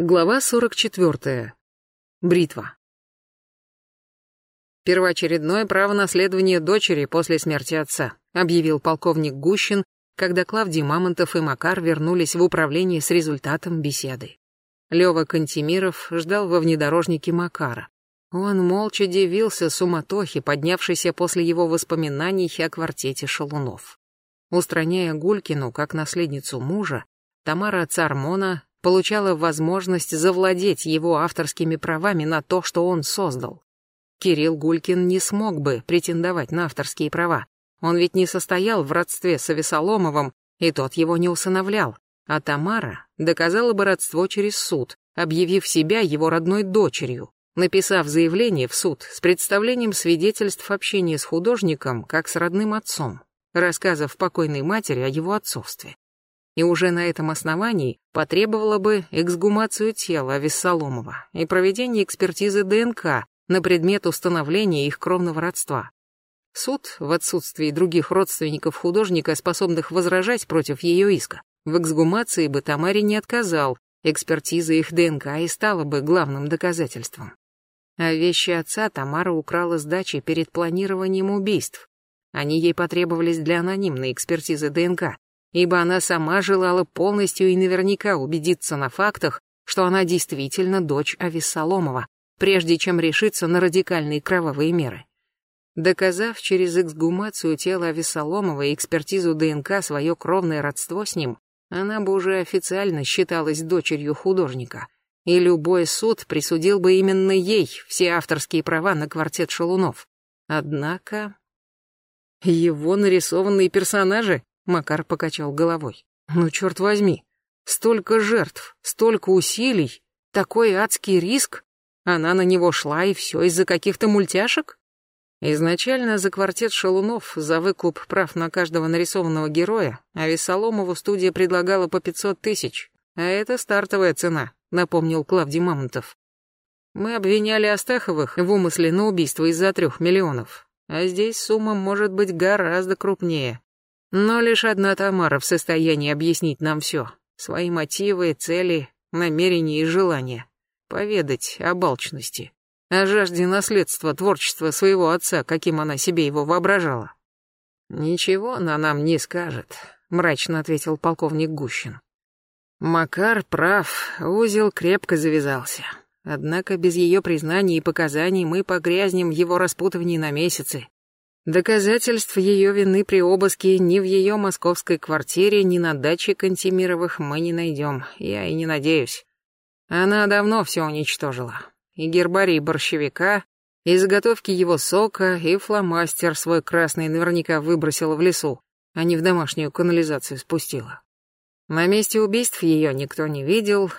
Глава 44. Бритва. «Первоочередное право наследования дочери после смерти отца», объявил полковник Гущин, когда Клавдий Мамонтов и Макар вернулись в управление с результатом беседы. Лёва Кантемиров ждал во внедорожнике Макара. Он молча дивился суматохе, поднявшейся после его воспоминаний о квартете шалунов. Устраняя Гулькину как наследницу мужа, Тамара Цармона получала возможность завладеть его авторскими правами на то, что он создал. Кирилл Гулькин не смог бы претендовать на авторские права. Он ведь не состоял в родстве с Авесоломовым, и тот его не усыновлял. А Тамара доказала бы родство через суд, объявив себя его родной дочерью, написав заявление в суд с представлением свидетельств общения с художником как с родным отцом, рассказав покойной матери о его отцовстве и уже на этом основании потребовала бы эксгумацию тела Виссаломова и проведение экспертизы ДНК на предмет установления их кровного родства. Суд, в отсутствии других родственников художника, способных возражать против ее иска, в эксгумации бы Тамаре не отказал, экспертиза их ДНК и стала бы главным доказательством. А вещи отца Тамара украла с дачи перед планированием убийств. Они ей потребовались для анонимной экспертизы ДНК, ибо она сама желала полностью и наверняка убедиться на фактах, что она действительно дочь Авессаломова, прежде чем решиться на радикальные кровавые меры. Доказав через эксгумацию тела Авессаломова и экспертизу ДНК свое кровное родство с ним, она бы уже официально считалась дочерью художника, и любой суд присудил бы именно ей все авторские права на квартет шалунов. Однако... Его нарисованные персонажи Макар покачал головой. Ну, черт возьми, столько жертв, столько усилий, такой адский риск. Она на него шла, и все из-за каких-то мультяшек? Изначально за квартет шалунов, за выкуп прав на каждого нарисованного героя, а Весоломову студия предлагала по 500 тысяч. А это стартовая цена, напомнил Клавдий Мамонтов. Мы обвиняли Астаховых в умысле на убийство из-за трех миллионов. А здесь сумма может быть гораздо крупнее. Но лишь одна Тамара в состоянии объяснить нам все. Свои мотивы, цели, намерения и желания. Поведать об алчности. О жажде наследства творчества своего отца, каким она себе его воображала. «Ничего она нам не скажет», — мрачно ответил полковник Гущин. Макар прав, узел крепко завязался. Однако без ее признаний и показаний мы погрязнем в его распутывании на месяцы. Доказательств ее вины при обыске ни в ее московской квартире, ни на даче Кантемировых мы не найдем, я и не надеюсь. Она давно все уничтожила. И гербарий борщевика, и заготовки его сока, и фломастер свой красный наверняка выбросила в лесу, а не в домашнюю канализацию спустила. На месте убийств ее никто не видел.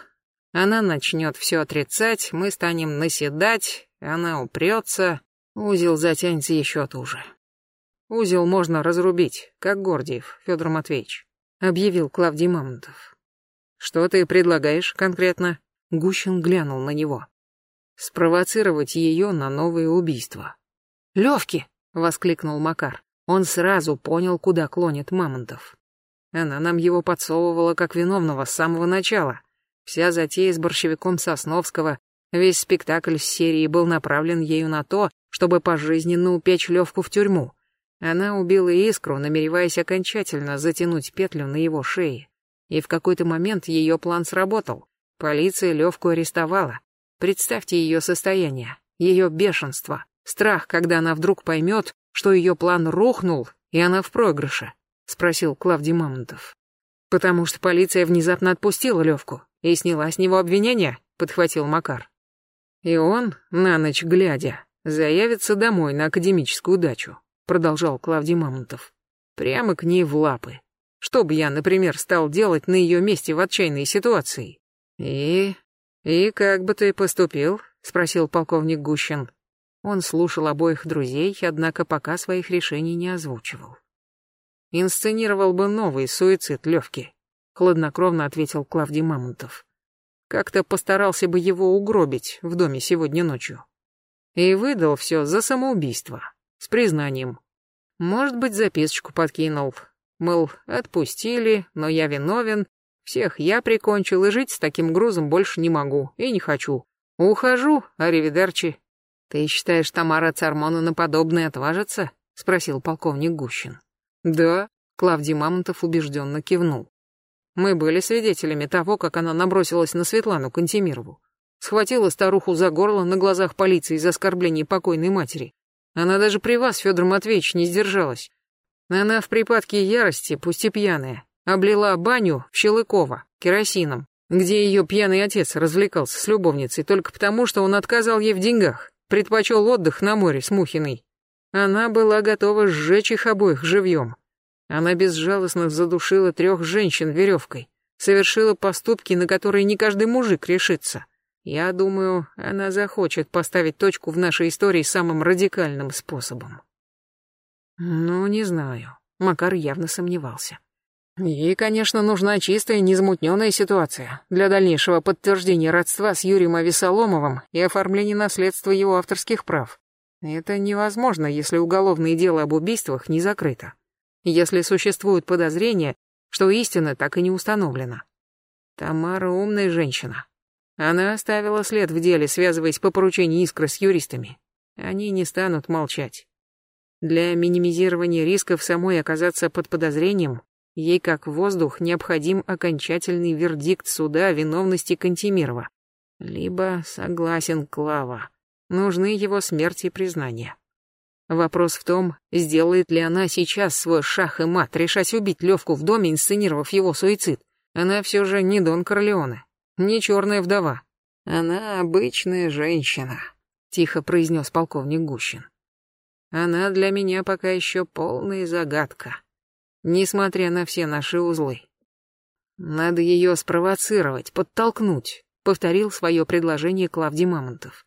Она начнет все отрицать, мы станем наседать, она упрется, узел затянется еще туже. Узел можно разрубить, как Гордиев, Федор Матвеевич, объявил Клавдий Мамонтов. Что ты предлагаешь конкретно? Гущин глянул на него. Спровоцировать ее на новые убийства. Левки! воскликнул Макар. Он сразу понял, куда клонит Мамонтов. Она нам его подсовывала как виновного с самого начала. Вся затея с борщевиком Сосновского, весь спектакль с серии был направлен ею на то, чтобы пожизненно упечь Левку в тюрьму. Она убила искру, намереваясь окончательно затянуть петлю на его шее. И в какой-то момент ее план сработал. Полиция Левку арестовала. Представьте ее состояние, ее бешенство, страх, когда она вдруг поймет, что ее план рухнул, и она в проигрыше, спросил Клавдий Мамонтов. Потому что полиция внезапно отпустила Левку и сняла с него обвинения, подхватил Макар. И он, на ночь глядя, заявится домой на академическую дачу, продолжал Клавдий Мамонтов. Прямо к ней в лапы. Что бы я, например, стал делать на ее месте в отчаянной ситуации? И... и как бы ты поступил? Спросил полковник Гущин. Он слушал обоих друзей, однако пока своих решений не озвучивал. Инсценировал бы новый суицид Левки, хладнокровно ответил Клавдий Мамонтов. Как-то постарался бы его угробить в доме сегодня ночью. И выдал все за самоубийство с признанием. Может быть, записочку подкинул. Мол, отпустили, но я виновен. Всех я прикончил, и жить с таким грузом больше не могу, и не хочу. Ухожу, аривидерчи. Ты считаешь, Тамара Цармона на подобное отважится? Спросил полковник Гущин. Да, Клавдий Мамонтов убежденно кивнул. Мы были свидетелями того, как она набросилась на Светлану Кантемирову. Схватила старуху за горло на глазах полиции за оскорбление покойной матери. Она даже при вас, Федор Матвеевич, не сдержалась. Она в припадке ярости, пусть и пьяная, облила баню в Щелыково керосином, где ее пьяный отец развлекался с любовницей только потому, что он отказал ей в деньгах, предпочел отдых на море с Мухиной. Она была готова сжечь их обоих живьем. Она безжалостно задушила трех женщин веревкой, совершила поступки, на которые не каждый мужик решится. Я думаю, она захочет поставить точку в нашей истории самым радикальным способом. Ну, не знаю. Макар явно сомневался. Ей, конечно, нужна чистая, незамутненная ситуация для дальнейшего подтверждения родства с Юрием Авесоломовым и оформления наследства его авторских прав. Это невозможно, если уголовное дело об убийствах не закрыто. Если существует подозрение, что истина так и не установлена. Тамара умная женщина. Она оставила след в деле, связываясь по поручению Искры с юристами. Они не станут молчать. Для минимизирования рисков самой оказаться под подозрением Ей, как воздух, необходим окончательный вердикт суда о виновности Кантемирова. Либо, согласен Клава, нужны его смерть и признание. Вопрос в том, сделает ли она сейчас свой шах и мат, решать убить Левку в доме, инсценировав его суицид. Она все же не Дон Корлеоне, не черная вдова. Она обычная женщина, тихо произнес полковник Гущин. Она для меня пока еще полная загадка несмотря на все наши узлы. Надо ее спровоцировать, подтолкнуть, повторил свое предложение Клавдий Мамонтов.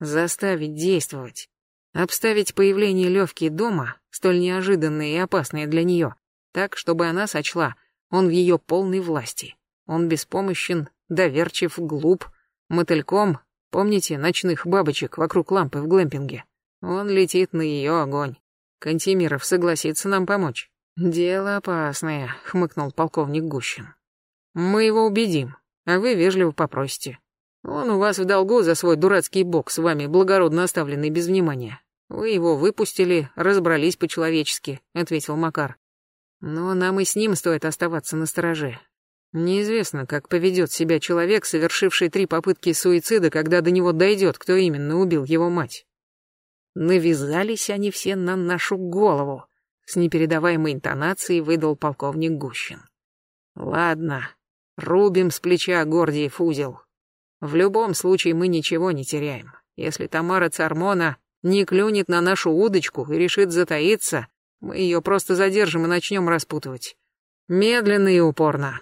Заставить действовать. Обставить появление Левки дома, столь неожиданное и опасное для нее, так, чтобы она сочла, он в ее полной власти. Он беспомощен, доверчив, глуп, мотыльком, помните ночных бабочек вокруг лампы в глэмпинге? Он летит на ее огонь. Кантемиров согласится нам помочь. «Дело опасное», — хмыкнул полковник Гущин. «Мы его убедим, а вы вежливо попросите. Он у вас в долгу за свой дурацкий бок, с вами благородно оставленный без внимания. Вы его выпустили, разобрались по-человечески», — ответил Макар. «Но нам и с ним стоит оставаться на стороже. Неизвестно, как поведет себя человек, совершивший три попытки суицида, когда до него дойдет, кто именно убил его мать. Навязались они все на нашу голову с непередаваемой интонацией выдал полковник Гущин. Ладно, рубим с плеча Гордиев узел. В любом случае мы ничего не теряем. Если Тамара Цармона не клюнет на нашу удочку и решит затаиться, мы ее просто задержим и начнем распутывать. Медленно и упорно.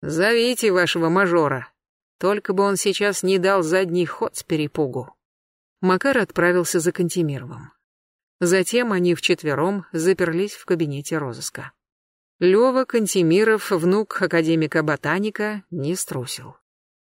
Зовите вашего мажора. Только бы он сейчас не дал задний ход с перепугу. Макар отправился за Кантемировым. Затем они вчетвером заперлись в кабинете розыска. Лёва Кантемиров, внук академика-ботаника, не струсил.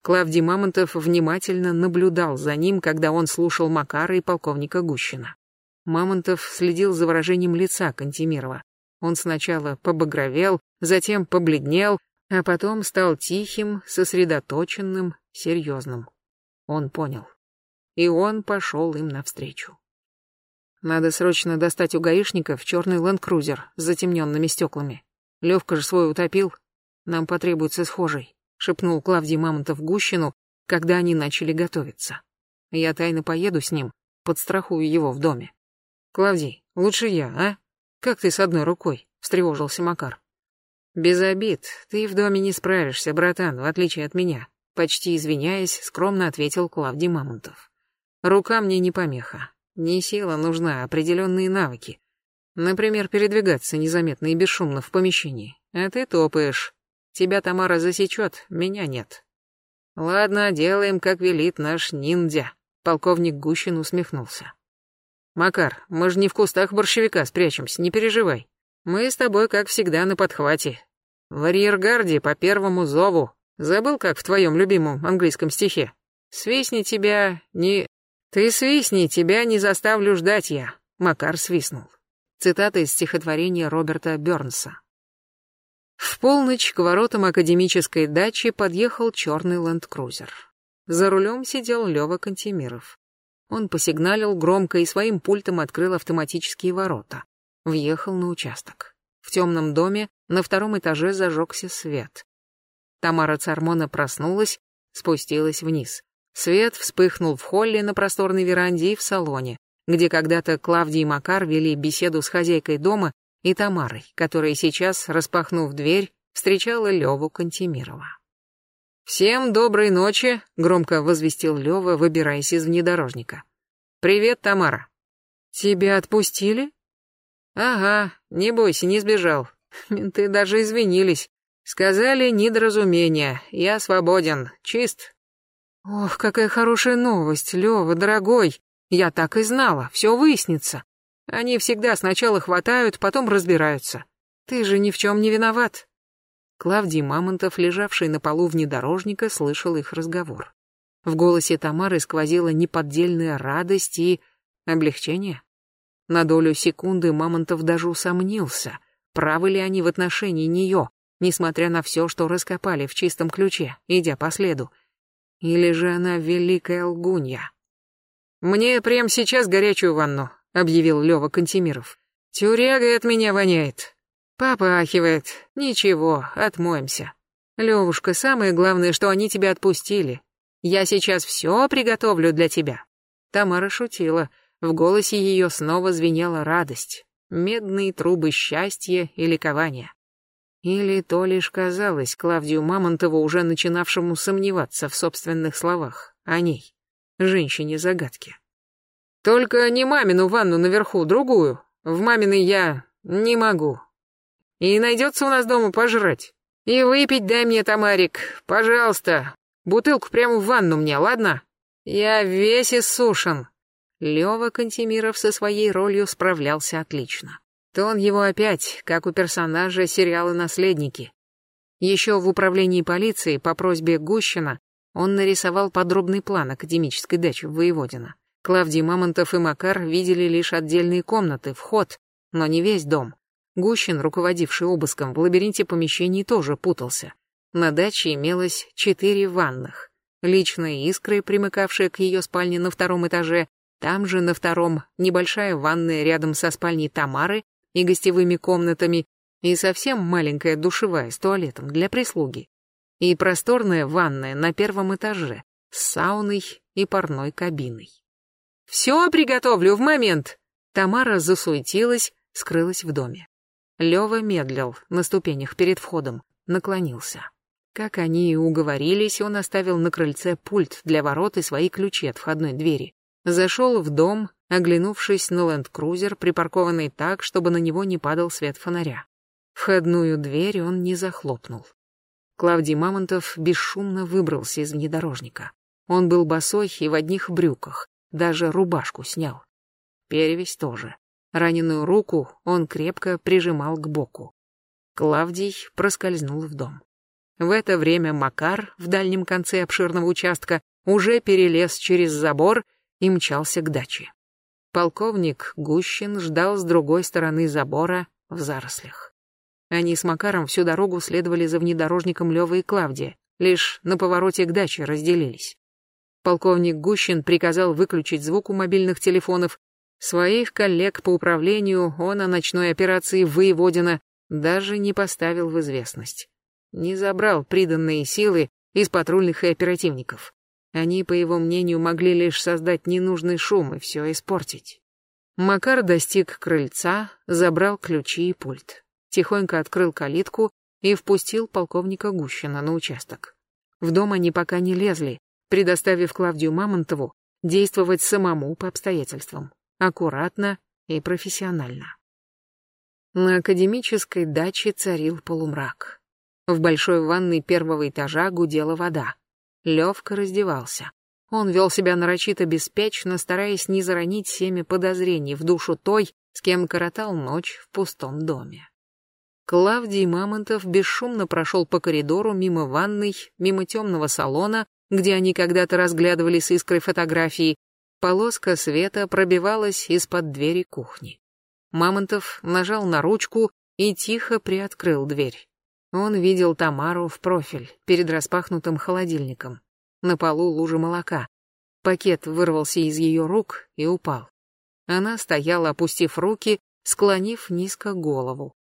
Клавдий Мамонтов внимательно наблюдал за ним, когда он слушал Макара и полковника Гущина. Мамонтов следил за выражением лица Кантемирова. Он сначала побагровел, затем побледнел, а потом стал тихим, сосредоточенным, серьезным. Он понял. И он пошел им навстречу. Надо срочно достать у гаишников черный ленд-крузер с затемненными стеклами. Левка же свой утопил. Нам потребуется схожий, шепнул Клавдий Мамонтов Гущину, когда они начали готовиться. Я тайно поеду с ним, подстрахую его в доме. Клавдий, лучше я, а? Как ты с одной рукой? встревожился Макар. Без обид, ты в доме не справишься, братан, в отличие от меня, почти извиняясь, скромно ответил Клавдий Мамонтов. Рука мне не помеха. Не сила нужна, определенные навыки. Например, передвигаться незаметно и бесшумно в помещении. А ты топаешь. Тебя Тамара засечет, меня нет. Ладно, делаем, как велит наш ниндзя. Полковник Гущин усмехнулся. Макар, мы же не в кустах борщевика спрячемся, не переживай. Мы с тобой, как всегда, на подхвате. В арьергарде по первому зову. Забыл, как в твоем любимом английском стихе? Свистни тебя не «Ты свистни, тебя не заставлю ждать я», — Макар свистнул. Цитата из стихотворения Роберта Бёрнса. В полночь к воротам академической дачи подъехал черный ленд-крузер. За рулем сидел Лёва Кантемиров. Он посигналил громко и своим пультом открыл автоматические ворота. Въехал на участок. В темном доме на втором этаже зажегся свет. Тамара Цармона проснулась, спустилась вниз. Свет вспыхнул в холле на просторной веранде и в салоне, где когда-то Клавдий и Макар вели беседу с хозяйкой дома и Тамарой, которая сейчас, распахнув дверь, встречала Леву Кантемирова. «Всем доброй ночи», — громко возвестил Лева, выбираясь из внедорожника. «Привет, Тамара». «Тебя отпустили?» «Ага, не бойся, не сбежал. Менты даже извинились. Сказали недоразумение, я свободен, чист». «Ох, какая хорошая новость, Лева, дорогой. Я так и знала, все выяснится. Они всегда сначала хватают, потом разбираются. Ты же ни в чем не виноват. Клавдий Мамонтов, лежавший на полу внедорожника, слышал их разговор. В голосе Тамары сквозила неподдельная радость и облегчение. На долю секунды Мамонтов даже усомнился, правы ли они в отношении нее, несмотря на все, что раскопали в чистом ключе, идя по следу. Или же она великая лгунья. «Мне прямо сейчас горячую ванну», — объявил Лёва Кантемиров. «Тюрягой от меня воняет. Попахивает. Ничего, отмоемся. Левушка, самое главное, что они тебя отпустили. Я сейчас все приготовлю для тебя. Тамара шутила. В голосе ее снова звенела радость. Медные трубы счастья и ликования. Или то лишь казалось Клавдию Мамонтову, уже начинавшему сомневаться в собственных словах, о ней, женщине-загадке. «Только не мамину ванну наверху, другую. В маминой я не могу. И найдется у нас дома пожрать. И выпить дай мне, Тамарик, пожалуйста. Бутылку прямо в ванну мне, ладно? Я весь иссушен. Лёва Кантемиров со своей ролью справлялся отлично. Тон его опять, как у персонажа сериала «Наследники». Еще в управлении полиции по просьбе Гущина он нарисовал подробный план академической дачи в Воеводино. Клавдий Мамонтов и Макар видели лишь отдельные комнаты, вход, но не весь дом. Гущин, руководивший обыском в лабиринте помещений, тоже путался. На даче имелось четыре ванных. Личная искры, примыкавшая к ее спальне на втором этаже, там же на втором небольшая ванная рядом со спальней Тамары и гостевыми комнатами, и совсем маленькая душевая с туалетом для прислуги. И просторная ванная на первом этаже с сауной и парной кабиной. «Все приготовлю в момент!» Тамара засуетилась, скрылась в доме. Лёва медлил на ступенях перед входом, наклонился. Как они и уговорились, он оставил на крыльце пульт для ворот и свои ключи от входной двери. Зашел в дом, оглянувшись на ленд-крузер, припаркованный так, чтобы на него не падал свет фонаря. Входную дверь он не захлопнул. Клавдий Мамонтов бесшумно выбрался из внедорожника. Он был босой и в одних брюках, даже рубашку снял. Перевесь тоже. Раненую руку он крепко прижимал к боку. Клавдий проскользнул в дом. В это время Макар в дальнем конце обширного участка уже перелез через забор и мчался к даче. Полковник Гущин ждал с другой стороны забора в зарослях. Они с Макаром всю дорогу следовали за внедорожником Лёва и Клавдия, лишь на повороте к даче разделились. Полковник Гущин приказал выключить звук у мобильных телефонов Своих коллег по управлению он о ночной операции Воеводина даже не поставил в известность. Не забрал приданные силы из патрульных и оперативников. Они, по его мнению, могли лишь создать ненужный шум и все испортить. Макар достиг крыльца, забрал ключи и пульт. Тихонько открыл калитку и впустил полковника Гущина на участок. В дом они пока не лезли, предоставив Клавдию Мамонтову действовать самому по обстоятельствам аккуратно и профессионально. На академической даче царил полумрак. В большой ванной первого этажа гудела вода. Левка раздевался. Он вел себя нарочито беспечно, стараясь не заронить семя подозрений в душу той, с кем коротал ночь в пустом доме. Клавдий Мамонтов бесшумно прошел по коридору мимо ванной, мимо темного салона, где они когда-то разглядывали с искрой фотографии, Полоска света пробивалась из-под двери кухни. Мамонтов нажал на ручку и тихо приоткрыл дверь. Он видел Тамару в профиль, перед распахнутым холодильником. На полу лужа молока. Пакет вырвался из ее рук и упал. Она стояла, опустив руки, склонив низко голову.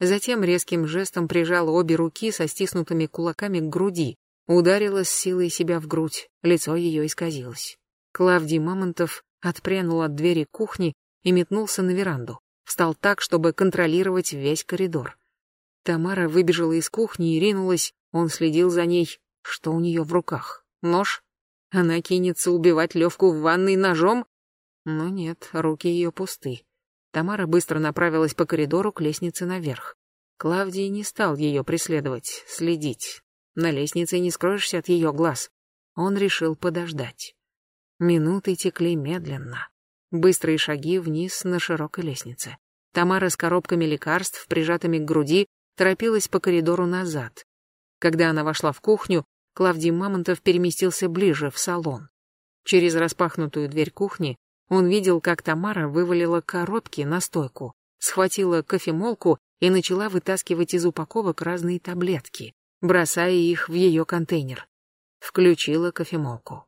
Затем резким жестом прижала обе руки со стиснутыми кулаками к груди, ударила с силой себя в грудь, лицо ее исказилось. Клавдий Мамонтов отпрянул от двери кухни и метнулся на веранду. Встал так, чтобы контролировать весь коридор. Тамара выбежала из кухни и ринулась, он следил за ней. Что у нее в руках? Нож? Она кинется убивать Левку в ванной ножом? Но нет, руки ее пусты. Тамара быстро направилась по коридору к лестнице наверх. Клавдий не стал ее преследовать, следить. На лестнице не скроешься от ее глаз. Он решил подождать. Минуты текли медленно. Быстрые шаги вниз на широкой лестнице. Тамара с коробками лекарств, прижатыми к груди, торопилась по коридору назад. Когда она вошла в кухню, Клавдий Мамонтов переместился ближе, в салон. Через распахнутую дверь кухни он видел, как Тамара вывалила коробки на стойку, схватила кофемолку и начала вытаскивать из упаковок разные таблетки, бросая их в ее контейнер. Включила кофемолку.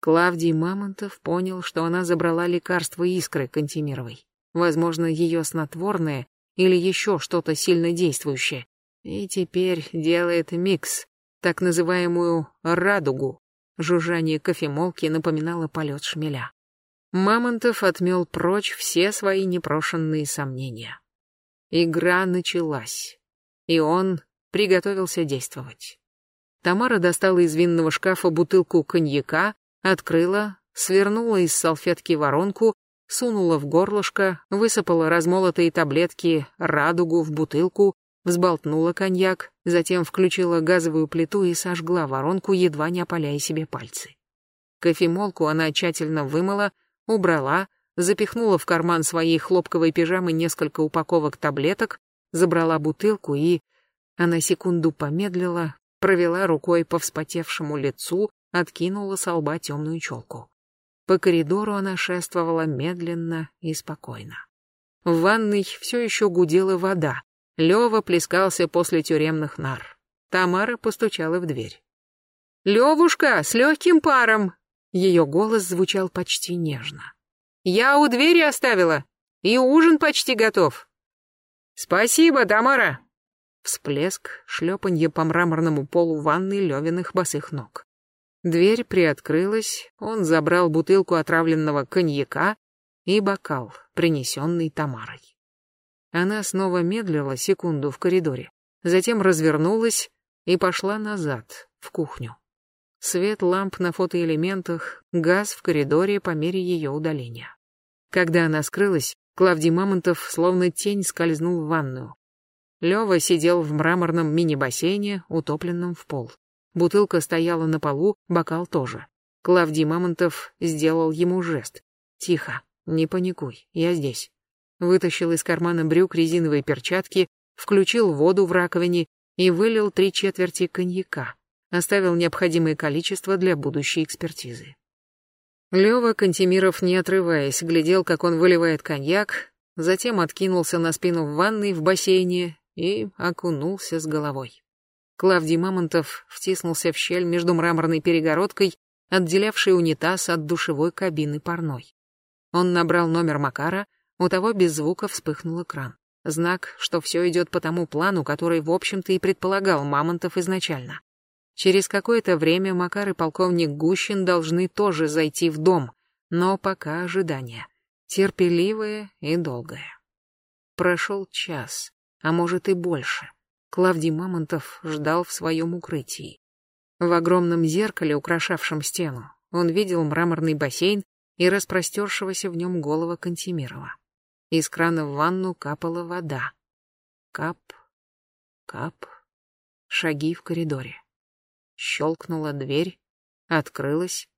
Клавдий Мамонтов понял, что она забрала лекарство искры Кантемировой. Возможно, ее снотворное или еще что-то сильно действующее. И теперь делает микс, так называемую «радугу». Жужжание кофемолки напоминало полет шмеля. Мамонтов отмел прочь все свои непрошенные сомнения. Игра началась, и он приготовился действовать. Тамара достала из винного шкафа бутылку коньяка, открыла, свернула из салфетки воронку, сунула в горлышко, высыпала размолотые таблетки радугу в бутылку, взболтнула коньяк, затем включила газовую плиту и сожгла воронку, едва не опаляя себе пальцы. Кофемолку она тщательно вымыла, убрала, запихнула в карман своей хлопковой пижамы несколько упаковок таблеток, забрала бутылку и... Она секунду помедлила, провела рукой по вспотевшему лицу, откинула с лба темную челку. По коридору она шествовала медленно и спокойно. В ванной все еще гудела вода, Лева плескался после тюремных нар. Тамара постучала в дверь. «Левушка, с легким паром!» Ее голос звучал почти нежно. «Я у двери оставила, и ужин почти готов». «Спасибо, Тамара!» Всплеск, шлепанье по мраморному полу ванны Левиных босых ног. Дверь приоткрылась, он забрал бутылку отравленного коньяка и бокал, принесенный Тамарой. Она снова медлила секунду в коридоре, затем развернулась и пошла назад, в кухню. Свет ламп на фотоэлементах, газ в коридоре по мере ее удаления. Когда она скрылась, Клавдий Мамонтов словно тень скользнул в ванную. Лёва сидел в мраморном мини-бассейне, утопленном в пол. Бутылка стояла на полу, бокал тоже. Клавдий Мамонтов сделал ему жест. «Тихо, не паникуй, я здесь» вытащил из кармана брюк резиновые перчатки, включил воду в раковине и вылил три четверти коньяка, оставил необходимое количество для будущей экспертизы. Лёва Кантемиров, не отрываясь, глядел, как он выливает коньяк, затем откинулся на спину в ванной в бассейне и окунулся с головой. Клавдий Мамонтов втиснулся в щель между мраморной перегородкой, отделявшей унитаз от душевой кабины парной. Он набрал номер Макара, у того без звука вспыхнул экран. Знак, что все идет по тому плану, который, в общем-то, и предполагал Мамонтов изначально. Через какое-то время Макар и полковник Гущин должны тоже зайти в дом, но пока ожидание. Терпеливое и долгое. Прошел час, а может и больше. Клавдий Мамонтов ждал в своем укрытии. В огромном зеркале, украшавшем стену, он видел мраморный бассейн и распростершегося в нем голова Кантемирова. Из крана в ванну капала вода. Кап, кап, шаги в коридоре. Щелкнула дверь, открылась.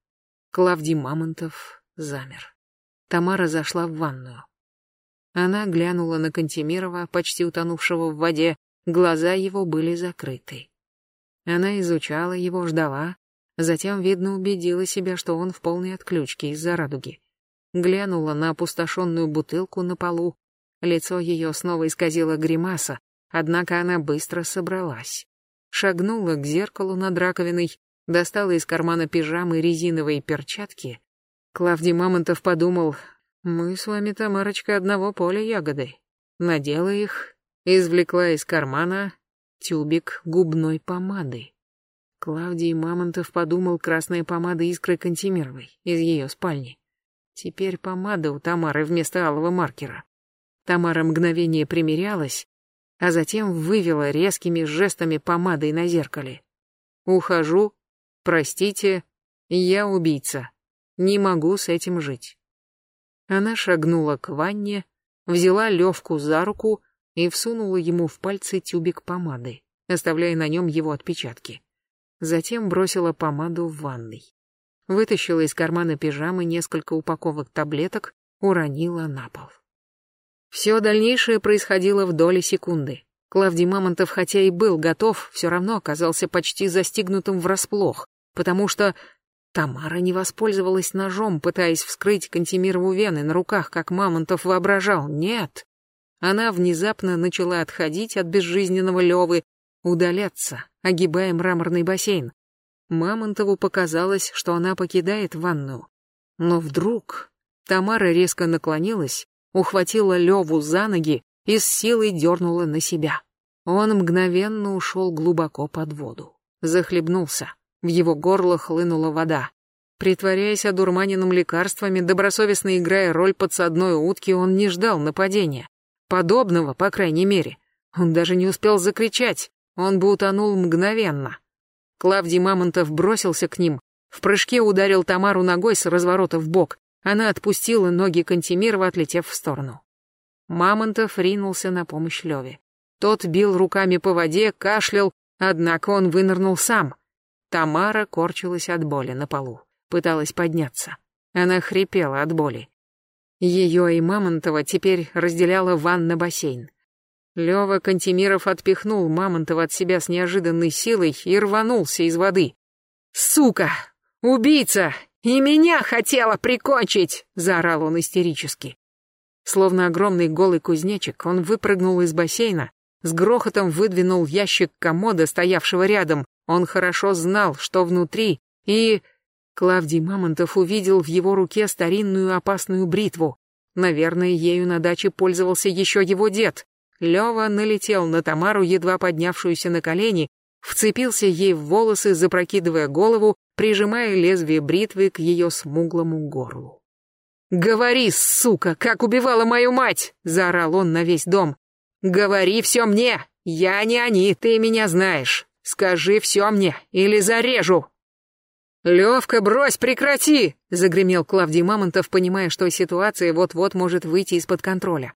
Клавдий Мамонтов замер. Тамара зашла в ванную. Она глянула на Кантемирова, почти утонувшего в воде, глаза его были закрыты. Она изучала его, ждала, затем, видно, убедила себя, что он в полной отключке из-за радуги глянула на опустошенную бутылку на полу. Лицо ее снова исказило гримаса, однако она быстро собралась. Шагнула к зеркалу над раковиной, достала из кармана пижамы резиновые перчатки. Клавдий Мамонтов подумал, мы с вами, Тамарочка, одного поля ягоды. Надела их, извлекла из кармана тюбик губной помады. Клавдий Мамонтов подумал, красная помада искры Кантемировой из ее спальни. Теперь помада у Тамары вместо алого маркера. Тамара мгновение примерялась, а затем вывела резкими жестами помадой на зеркале. «Ухожу. Простите. Я убийца. Не могу с этим жить». Она шагнула к ванне, взяла Левку за руку и всунула ему в пальцы тюбик помады, оставляя на нем его отпечатки. Затем бросила помаду в ванной. Вытащила из кармана пижамы несколько упаковок таблеток, уронила на пол. Все дальнейшее происходило в доли секунды. Клавдий Мамонтов, хотя и был готов, все равно оказался почти застигнутым врасплох, потому что Тамара не воспользовалась ножом, пытаясь вскрыть Кантемирову вены на руках, как Мамонтов воображал. Нет. Она внезапно начала отходить от безжизненного Левы, удаляться, огибая мраморный бассейн. Мамонтову показалось, что она покидает ванну. Но вдруг Тамара резко наклонилась, ухватила Леву за ноги и с силой дернула на себя. Он мгновенно ушел глубоко под воду. Захлебнулся. В его горло хлынула вода. Притворяясь одурманенным лекарствами, добросовестно играя роль подсадной утки, он не ждал нападения. Подобного, по крайней мере. Он даже не успел закричать. Он бы утонул мгновенно. Клавдий Мамонтов бросился к ним, в прыжке ударил Тамару ногой с разворота в бок. Она отпустила ноги Кантемирова, отлетев в сторону. Мамонтов ринулся на помощь Леве. Тот бил руками по воде, кашлял, однако он вынырнул сам. Тамара корчилась от боли на полу, пыталась подняться. Она хрипела от боли. Ее и Мамонтова теперь разделяла ванна-бассейн. Лёва Кантемиров отпихнул Мамонтова от себя с неожиданной силой и рванулся из воды. «Сука! Убийца! И меня хотела прикончить!» — заорал он истерически. Словно огромный голый кузнечик, он выпрыгнул из бассейна, с грохотом выдвинул ящик комода, стоявшего рядом, он хорошо знал, что внутри, и... Клавдий Мамонтов увидел в его руке старинную опасную бритву. Наверное, ею на даче пользовался еще его дед. Лева налетел на Тамару, едва поднявшуюся на колени, вцепился ей в волосы, запрокидывая голову, прижимая лезвие бритвы к ее смуглому горлу. «Говори, сука, как убивала мою мать!» — заорал он на весь дом. «Говори все мне! Я не они, ты меня знаешь!» Скажи все мне, или зарежу!» «Левка, брось, прекрати!» — загремел Клавдий Мамонтов, понимая, что ситуация вот-вот может выйти из-под контроля.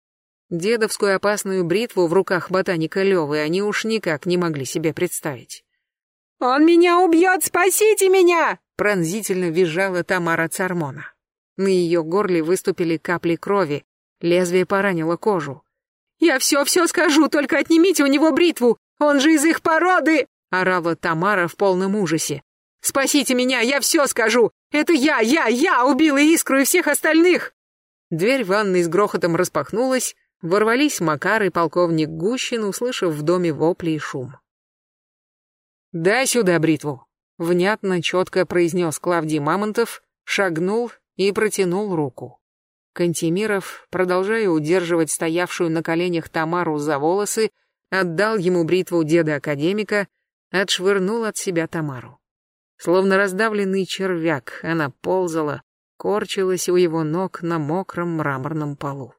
Дедовскую опасную бритву в руках ботаника Левы они уж никак не могли себе представить. «Он меня убьет, спасите меня!» — пронзительно визжала Тамара Цармона. На ее горле выступили капли крови, лезвие поранило кожу. «Я все-все скажу, только отнимите у него бритву, он же из их породы!» — орала Тамара в полном ужасе. «Спасите меня, я все скажу! Это я, я, я убила Искру и всех остальных!» Дверь ванной с грохотом распахнулась, ворвались Макар и полковник Гущин, услышав в доме вопли и шум. «Дай сюда бритву!» — внятно, четко произнес Клавдий Мамонтов, шагнул и протянул руку. Кантемиров, продолжая удерживать стоявшую на коленях Тамару за волосы, отдал ему бритву деда-академика, отшвырнул от себя Тамару. Словно раздавленный червяк, она ползала, корчилась у его ног на мокром мраморном полу.